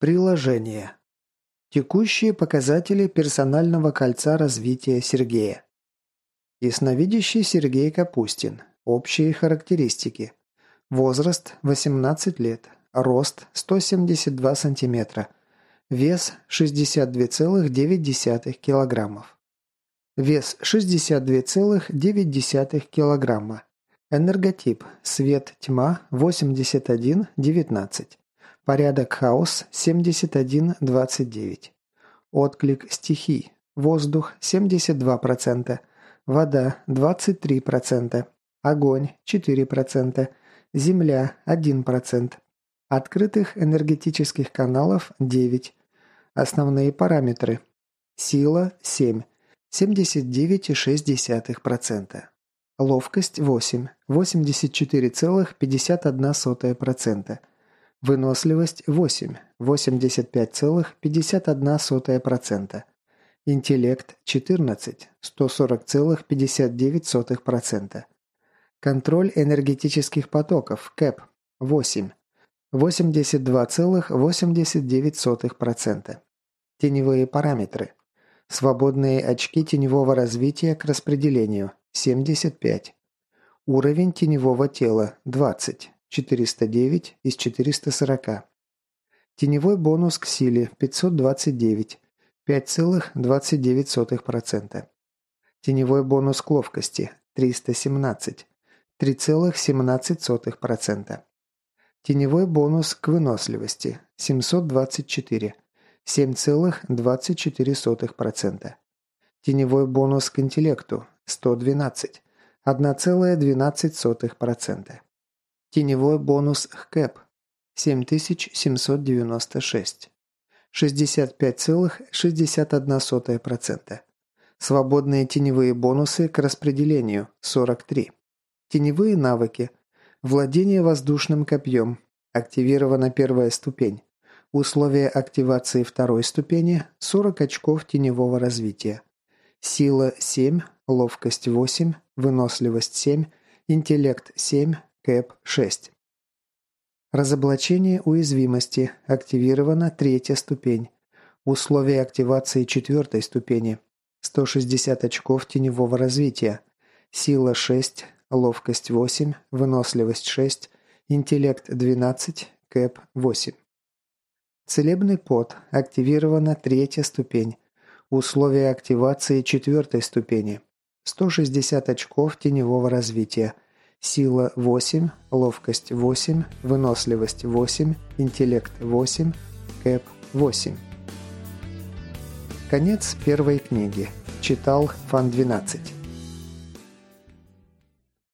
Приложение. Текущие показатели персонального кольца развития Сергея. Ясновидящий Сергей Капустин. Общие характеристики. Возраст 18 лет. Рост 172 сантиметра. Вес 62,9 килограммов. Вес 62,9 килограмма. Энерготип. Свет-тьма 81-19. Порядок хаос 71-29. Отклик стихий. Воздух 72%. Вода 23%. Огонь 4%. Земля 1%. Открытых энергетических каналов 9. Основные параметры. Сила 7. 79,6%. Ловкость 8. 84,51%. Выносливость 8. 85,51%. Интеллект 14. 140,59%. Контроль энергетических потоков КЭП 8. 82,89%. Теневые параметры. Свободные очки теневого развития к распределению – 75. Уровень теневого тела – 20. 409 из 440. Теневой бонус к силе – 529. 5,29%. Теневой бонус к ловкости – 317. 3,17%. Теневой бонус к выносливости – 724. 7,24%. Теневой бонус к интеллекту – 112, 1,12%. Теневой бонус к КЭП – 7796, 65,61%. Свободные теневые бонусы к распределению – 43. Теневые навыки. Владение воздушным копьем. Активирована первая ступень. Условия активации второй ступени – 40 очков теневого развития. Сила – 7, ловкость – 8, выносливость – 7, интеллект – 7, кэп – 6. Разоблачение уязвимости. Активирована третья ступень. Условия активации четвертой ступени. 160 очков теневого развития. Сила 6, ловкость 8, выносливость 6, интеллект 12, кэп 8. Целебный пот. Активирована третья ступень. Условия активации четвертой ступени. 160 очков теневого развития. Сила 8, ловкость 8, выносливость 8, интеллект 8, кэп 8. Конец первой книги. Читал Фан 12.